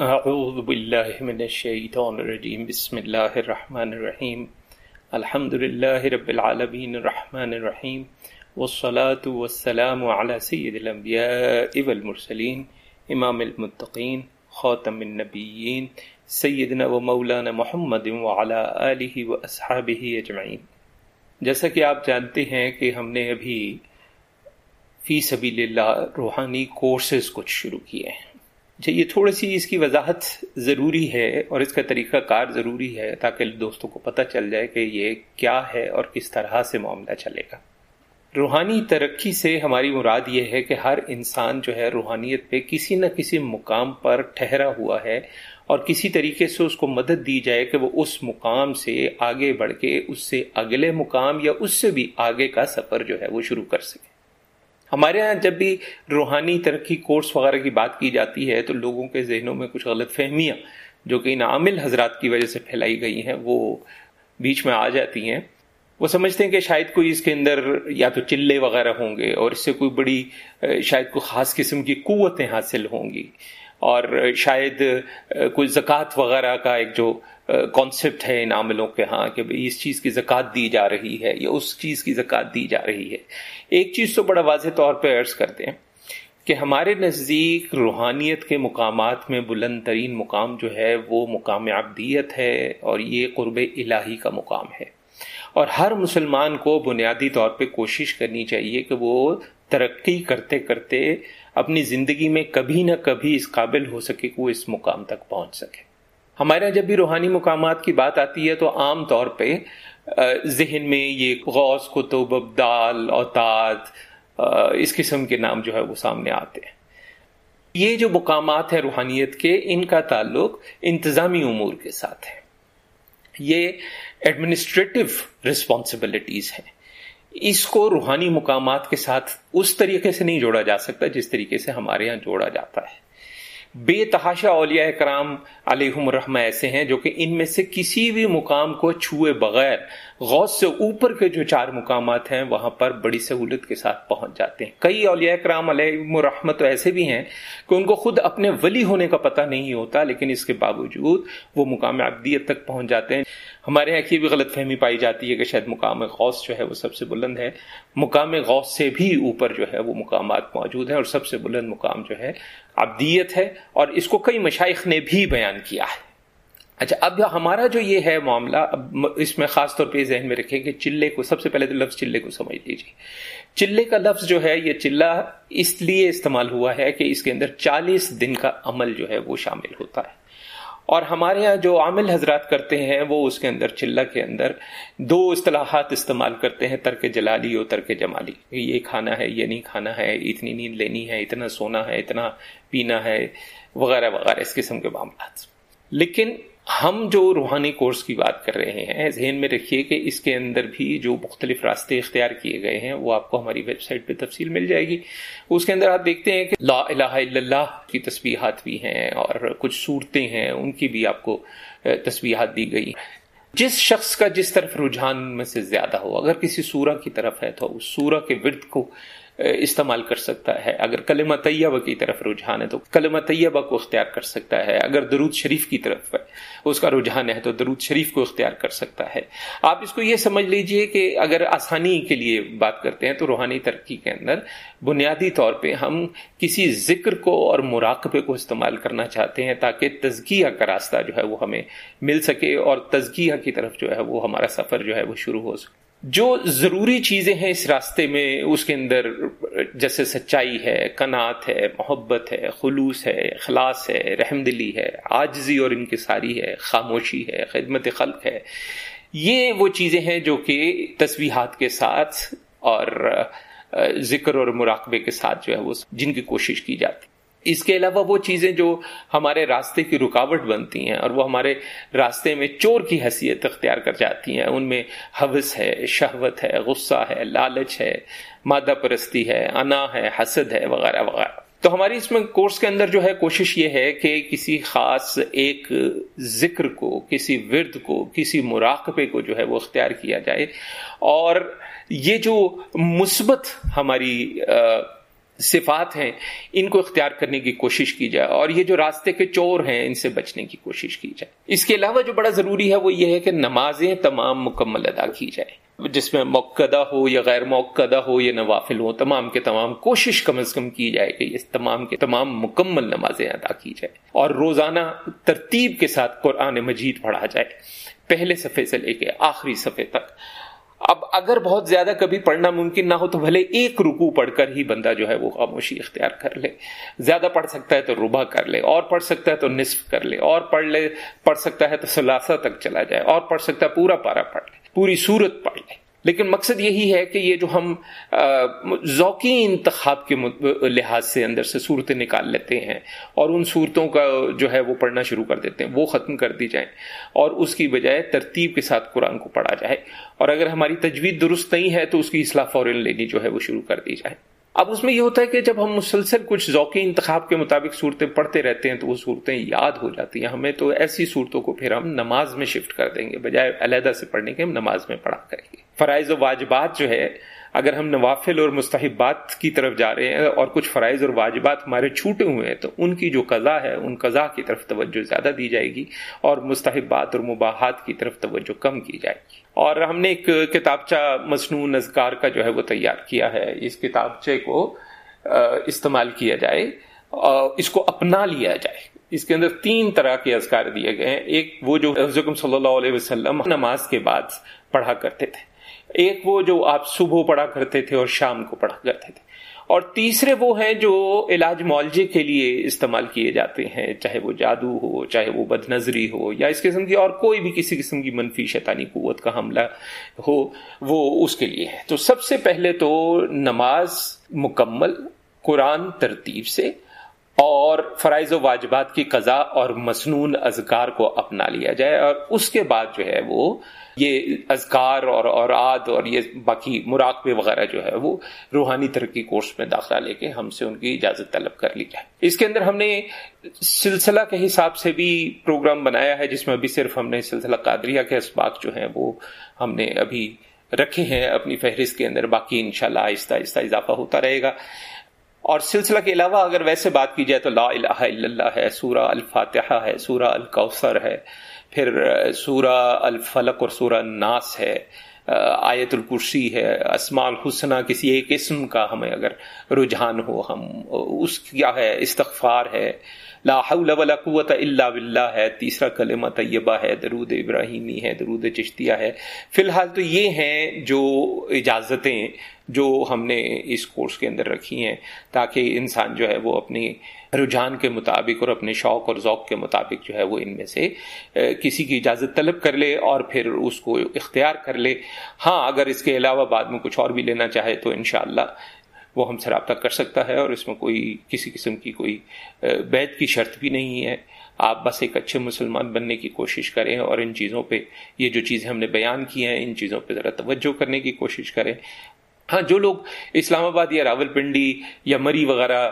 اعوذ باللہ من الشیطان الرجیم بسم اللہ الرحمن الرحیم الحمد للہ رب العالمین الرحمن الرحیم والصلاة والسلام على سید الانبیاء والمرسلین امام المتقین خاتم النبیین سیدنا و مولانا محمد وعلى آلہ و اصحابہ اجمعین جیسا کہ آپ جانتے ہیں کہ ہم نے ابھی فی سبیل اللہ روحانی کورسز کچھ شروع کیے ہیں۔ اچھا یہ تھوڑی سی اس کی وضاحت ضروری ہے اور اس کا طریقہ کار ضروری ہے تاکہ دوستوں کو پتہ چل جائے کہ یہ کیا ہے اور کس طرح سے معاملہ چلے گا۔ روحانی ترقی سے ہماری مراد یہ ہے کہ ہر انسان جو ہے روحانیت پہ کسی نہ کسی مقام پر ٹھہرا ہوا ہے اور کسی طریقے سے اس کو مدد دی جائے کہ وہ اس مقام سے آگے بڑھ کے اس سے اگلے مقام یا اس سے بھی آگے کا سفر جو ہے وہ شروع کر سکے۔ ہمارے ہاں جب بھی روحانی ترقی کورس وغیرہ کی بات کی جاتی ہے تو لوگوں کے ذہنوں میں کچھ غلط فہمیاں جو کہ ان عامل حضرات کی وجہ سے پھیلائی گئی ہیں، وہ بیچ میں آ جاتی ہیں۔ وہ سمجھتے ہیں کہ شاید کوئی اس کے اندر یا تو چلے وغیرہ ہوں گے اور اس سے کوئی بڑی، شاید کوئی خاص قسم کی قوتیں حاصل ہوں گی۔ اور شاید کوئی زکوٰۃ وغیرہ کا ایک جو کانسیپٹ ہے ان عاملوں کے ہاں کہ اس چیز کی زکوٰۃ دی جا رہی ہے یا اس چیز کی زکوٰۃ دی جا رہی ہے۔ ایک چیز تو بڑا واضح طور پہ عرض کرتے ہیں کہ ہمارے نزدیک روحانیت کے مقامات میں بلند ترین مقام جو ہے وہ مقام عبدیت ہے اور یہ قرب الہی کا مقام ہے۔ اور ہر مسلمان کو بنیادی طور پہ کوشش کرنی چاہیے کہ وہ ترقی کرتے کرتے اپنی زندگی میں کبھی نہ کبھی اس قابل ہو سکے کہ وہ اس مقام تک پہنچ سکے۔ ہمارے یہاں جب بھی روحانی مقامات کی بات آتی ہے تو عام طور پہ ذہن میں یہ غوث کتب ابدال، اوتاد اس قسم کے نام جو ہے وہ سامنے آتے ہیں۔ یہ جو مقامات ہیں روحانیت کے، ان کا تعلق انتظامی امور کے ساتھ ہے۔ یہ ایڈمنسٹریٹو رسپانسبلٹیز ہیں۔ اس کو روحانی مقامات کے ساتھ اس طریقے سے نہیں جوڑا جا سکتا جس طریقے سے ہمارے یہاں جوڑا جاتا ہے۔ بے تحاشا اولیاء کرام علیہم الرحمہ ایسے ہیں جو کہ ان میں سے کسی بھی مقام کو چھوئے بغیر غوث سے اوپر کے جو چار مقامات ہیں وہاں پر بڑی سہولت کے ساتھ پہنچ جاتے ہیں۔ کئی اولیاء کرام علیہم الرحمہ تو ایسے بھی ہیں کہ ان کو خود اپنے ولی ہونے کا پتہ نہیں ہوتا لیکن اس کے باوجود وہ مقام عبدیت تک پہنچ جاتے ہیں۔ ہمارے یہاں کی بھی غلط فہمی پائی جاتی ہے کہ شاید مقام غوث جو ہے وہ سب سے بلند ہے۔ مقام غوث سے بھی اوپر جو ہے وہ مقامات موجود ہیں اور سب سے بلند مقام جو ہے ابدیت ہے اور اس کو کئی مشائق نے بھی بیان کیا ہے۔ اچھا اب ہمارا جو یہ ہے معاملہ، اب اس میں خاص طور پہ ذہن میں رکھیں کہ چلے کو، سب سے پہلے تو لفظ چلے کو سمجھ لیجیے چلے کا لفظ جو ہے، یہ چلہ اس لیے استعمال ہوا ہے کہ اس کے اندر چالیس دن کا عمل جو ہے وہ شامل ہوتا ہے۔ اور ہمارے یہاں جو عامل حضرات کرتے ہیں وہ اس کے اندر چلہ کے اندر دو اصطلاحات استعمال کرتے ہیں، ترک جلالی اور ترک جمالی۔ یہ کھانا ہے، یہ نہیں کھانا ہے، اتنی نیند لینی ہے، اتنا سونا ہے، اتنا پینا ہے، وغیرہ وغیرہ، اس قسم کے معاملات۔ لیکن ہم جو روحانی کورس کی بات کر رہے ہیں، ذہن میں رکھیے کہ اس کے اندر بھی جو مختلف راستے اختیار کیے گئے ہیں، وہ آپ کو ہماری ویب سائٹ پہ تفصیل مل جائے گی۔ اس کے اندر آپ دیکھتے ہیں کہ لا الہ الا اللہ کی تصویحات بھی ہیں اور کچھ صورتیں ہیں، ان کی بھی آپ کو تصویحات دی گئی۔ جس شخص کا جس طرف رجحان میں سے زیادہ ہو، اگر کسی سورہ کی طرف ہے تو اس سورہ کے ورد کو استعمال کر سکتا ہے۔ اگر کلمہ طیبہ کی طرف رجحان ہے تو کلمہ طیبہ کو اختیار کر سکتا ہے۔ اگر درود شریف کی طرف ہے، اس کا رجحان ہے تو درود شریف کو اختیار کر سکتا ہے۔ آپ اس کو یہ سمجھ لیجیے کہ اگر آسانی کے لیے بات کرتے ہیں تو روحانی ترقی کے اندر بنیادی طور پہ ہم کسی ذکر کو اور مراقبے کو استعمال کرنا چاہتے ہیں تاکہ تزکیہ کا راستہ جو ہے وہ ہمیں مل سکے اور تزکیہ کی طرف جو ہے وہ ہمارا سفر جو ہے وہ شروع ہو سکے۔ جو ضروری چیزیں ہیں اس راستے میں، اس کے اندر جیسے سچائی ہے، کنات ہے، محبت ہے، خلوص ہے، اخلاص ہے، رحم دلی ہے آجزی اور انکساری ہے، خاموشی ہے، خدمت خلق ہے۔ یہ وہ چیزیں ہیں جو کہ تصویحات کے ساتھ اور ذکر اور مراقبے کے ساتھ جو ہے وہ جن کی کوشش کی جاتی۔ اس کے علاوہ وہ چیزیں جو ہمارے راستے کی رکاوٹ بنتی ہیں اور وہ ہمارے راستے میں چور کی حیثیت اختیار کر جاتی ہیں۔ ان میں حوث ہے، شہوت ہے، غصہ ہے، لالچ ہے، مادہ پرستی ہے، انا ہے، حسد ہے، وغیرہ وغیرہ۔ تو ہماری اس میں کورس کے اندر جو ہے کوشش یہ ہے کہ کسی خاص ایک ذکر کو، کسی ورد کو، کسی مراقبے کو جو ہے وہ اختیار کیا جائے۔ اور یہ جو مثبت ہماری صفات ہیں، ان کو اختیار کرنے کی کوشش کی جائے اور یہ جو راستے کے چور ہیں، ان سے بچنے کی کوشش کی جائے۔ اس کے علاوہ جو بڑا ضروری ہے وہ یہ ہے کہ نمازیں تمام مکمل ادا کی جائے جس میں موقع ہو یا غیر موقع ہو، یا نوافل ہو تمام کے تمام کوشش کم از کم کی جائے کہ اس تمام کے تمام مکمل نمازیں ادا کی جائے اور روزانہ ترتیب کے ساتھ قرآن مجید پڑھا جائے۔ پہلے صفحے سے لے کے آخری صفحے تک۔ اب اگر بہت زیادہ کبھی پڑھنا ممکن نہ ہو تو بھلے ایک رکو پڑھ کر ہی بندہ جو ہے وہ خاموشی اختیار کر لے۔ زیادہ پڑھ سکتا ہے تو ربا کر لے، اور پڑھ سکتا ہے تو نصف کر لے، اور پڑھ لے، پڑھ سکتا ہے تو سلاسہ تک چلا جائے، اور پڑھ سکتا ہے پورا پارا پڑھ لے، پوری صورت پڑھ لے۔ لیکن مقصد یہی ہے کہ یہ جو ہم ذوقی انتخاب کے لحاظ سے اندر سے صورتیں نکال لیتے ہیں اور ان صورتوں کا جو ہے وہ پڑھنا شروع کر دیتے ہیں، وہ ختم کر دی جائیں اور اس کی بجائے ترتیب کے ساتھ قرآن کو پڑھا جائے۔ اور اگر ہماری تجوید درست نہیں ہے تو اس کی اصلاح فوراً لینی جو ہے وہ شروع کر دی جائے۔ اب اس میں یہ ہوتا ہے کہ جب ہم مسلسل کچھ ذوقی انتخاب کے مطابق صورتیں پڑھتے رہتے ہیں تو وہ صورتیں یاد ہو جاتی ہیں۔ ہمیں تو ایسی صورتوں کو پھر ہم نماز میں شفٹ کر دیں گے، بجائے علیحدہ سے پڑھنے کے ہم نماز میں پڑھا کریں گے۔ فرائض و واجبات جو ہے اگر ہم نوافل اور مستحبات کی طرف جا رہے ہیں اور کچھ فرائض اور واجبات ہمارے چھوٹے ہوئے ہیں، تو ان کی جو قضا ہے، ان قضا کی طرف توجہ زیادہ دی جائے گی اور مستحبات اور مباحات کی طرف توجہ کم کی جائے گی۔ اور ہم نے ایک کتابچہ مصنوع اذکار کا جو ہے وہ تیار کیا ہے۔ اس کتابچے کو استعمال کیا جائے اس کو اپنا لیا جائے۔ اس کے اندر تین طرح کے اذکار دیے گئے ہیں۔ ایک وہ جو حضرت صلی اللہ علیہ وسلم نماز کے بعد پڑھا کرتے تھے۔ ایک وہ جو آپ صبح پڑھا کرتے تھے اور شام کو پڑھا کرتے تھے۔ اور تیسرے وہ ہیں جو علاج معالجے کے لیے استعمال کیے جاتے ہیں، چاہے وہ جادو ہو، چاہے وہ بد نظری ہو، یا اس قسم کی اور کوئی بھی کسی قسم کی منفی شیطانی قوت کا حملہ ہو، وہ اس کے لیے ہے تو سب سے پہلے تو نماز مکمل قرآن ترتیب سے اور فرائض و واجبات کی قضا اور مصنون اذکار کو اپنا لیا جائے اور اس کے بعد جو ہے وہ یہ اذکار اور اوراد اور یہ باقی مراقبے وغیرہ جو ہے وہ روحانی ترقی کورس میں داخلہ لے کے ہم سے ان کی اجازت طلب کر لی جائے۔ اس کے اندر ہم نے سلسلہ کے حساب سے بھی پروگرام بنایا ہے، جس میں ابھی صرف ہم نے سلسلہ قادریہ کے اسباق جو ہیں وہ ہم نے ابھی رکھے ہیں اپنی فہرست کے اندر، باقی انشاءاللہ آہستہ آہستہ اضافہ ہوتا رہے گا۔ اور سلسلہ کے علاوہ اگر ویسے بات کی جائے تو لا الہ الا اللہ ہے، سورہ الفاتحہ ہے، سورہ الکوثر ہے، پھر سورہ الفلق اور سورہ الناس ہے، آیت الکرسی ہے، اسماء الحسنہ کسی ایک اسم کا ہمیں اگر رجحان ہو، ہم اس کیا ہے، استغفار ہے۔ لا حول ولا قوت الا باللہ ہے، تیسرا کلمہ طیبہ ہے، درود ابراہیمی ہے، درود چشتیہ ہے۔ فی الحال تو یہ ہیں جو اجازتیں جو ہم نے اس کورس کے اندر رکھی ہیں، تاکہ انسان جو ہے وہ اپنی رجحان کے مطابق اور اپنے شوق اور ذوق کے مطابق جو ہے وہ ان میں سے کسی کی اجازت طلب کر لے اور پھر اس کو اختیار کر لے۔ ہاں اگر اس کے علاوہ بعد میں کچھ اور بھی لینا چاہے تو انشاءاللہ وہ ہم سے رابطہ کر سکتا ہے اور اس میں کوئی کسی قسم کی کوئی بیت کی شرط بھی نہیں ہے۔ آپ بس ایک اچھے مسلمان بننے کی کوشش کریں اور ان چیزوں پہ یہ جو چیزیں ہم نے بیان کی ہیں، ان چیزوں پہ ذرا توجہ کرنے کی کوشش کریں۔ ہاں جو لوگ اسلام آباد یا راول پنڈی یا مری وغیرہ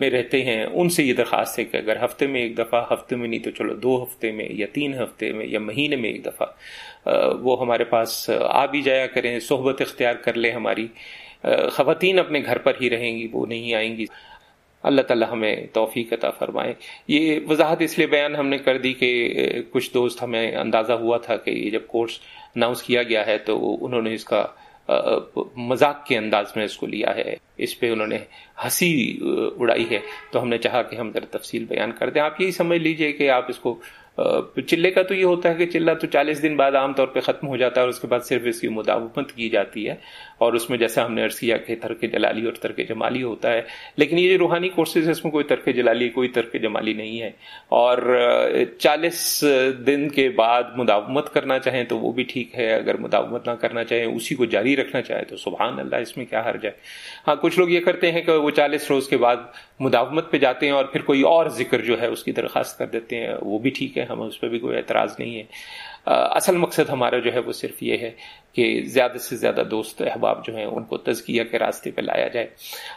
میں رہتے ہیں، ان سے یہ درخواست ہے کہ اگر ہفتے میں ایک دفعہ، ہفتے میں نہیں تو چلو دو ہفتے میں یا تین ہفتے میں یا مہینے میں ایک دفعہ وہ ہمارے پاس آ بھی جایا کریں، صحبت اختیار کر لیں ہماری۔ خواتین اپنے گھر پر ہی رہیں گی، وہ نہیں آئیں گی۔ اللہ تعالیٰ ہمیں توفیق عطا فرمائے۔ یہ وضاحت اس لیے بیان ہم نے کر دی کہ کچھ دوست ہمیں اندازہ ہوا تھا کہ یہ جب کورس اناؤنس کیا گیا ہے تو انہوں نے اس کا مذاق کے انداز میں اس کو لیا ہے۔ اس پہ انہوں نے ہنسی اڑائی ہے۔ تو ہم نے چاہا کہ ہم ذرا تفصیل بیان کر دیں۔ آپ یہی سمجھ لیجیے کہ آپ اس کو چلے کا تو یہ ہوتا ہے کہ چلہ تو چالیس دن بعد عام طور پہ ختم ہو جاتا ہے اور اس کے بعد صرف اس کی مداومت کی جاتی ہے اور اس میں جیسے ہم نے عرض کیا کہ ترک جلالی اور ترک جمالی ہوتا ہے، لیکن یہ جو روحانی کورسز ہے اس میں کوئی ترک جلالی، کوئی ترک جمالی نہیں ہے۔ اور چالیس دن کے بعد مداومت کرنا چاہیں تو وہ بھی ٹھیک ہے، اگر مداومت نہ کرنا چاہیں، اسی کو جاری رکھنا چاہے تو سبحان اللہ، اس میں کیا حرج ہے؟ ہاں کچھ لوگ یہ کرتے ہیں کہ وہ چالیس روز کے بعد مداومت پہ جاتے ہیں اور پھر کوئی اور ذکر جو ہے اس کی درخواست کر دیتے ہیں، وہ بھی ٹھیک ہے۔ ہمیں اس پہ بھی کوئی اعتراض نہیں ہے۔ اصل مقصد ہمارا جو ہے وہ صرف یہ ہے کہ زیادہ سے زیادہ دوست احباب جو ہیں ان کو تزکیہ کے راستے پہ لایا جائے۔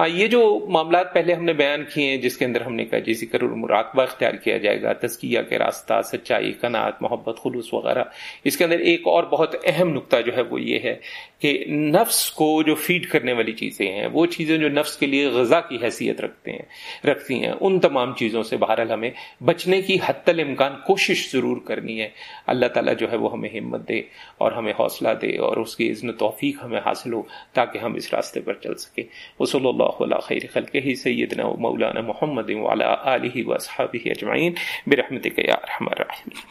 ہاں یہ جو معاملات پہلے ہم نے بیان کیے ہیں، جس کے اندر ہم نے کہا جی ذکر المراقبہ اختیار کیا جائے گا، تزکیہ کے راستہ، سچائی کنات محبت، خلوص وغیرہ۔ اس کے اندر ایک اور بہت اہم نقطہ جو ہے وہ یہ ہے کہ نفس کو جو فیڈ کرنے والی چیزیں ہیں، وہ چیزیں جو نفس کے لیے غذا کی حیثیت رکھتے ہیں، رکھتی ہیں، ان تمام چیزوں سے بہرحال ہمیں بچنے کی حت الامکان کوشش ضرور کرنی ہے۔ اللہ تعالیٰ جو ہے وہ ہمیں ہمت دے اور ہمیں حوصلہ دے اور اس کی عزن توفیق ہمیں حاصل ہو تاکہ ہم اس راستے پر چل سکیں۔ وہ صلی اللہ علیہ خیر خلق ہی سیدنا مولانا محمد علیہ و اجمعین۔ برحمتک یا رحم الرحیم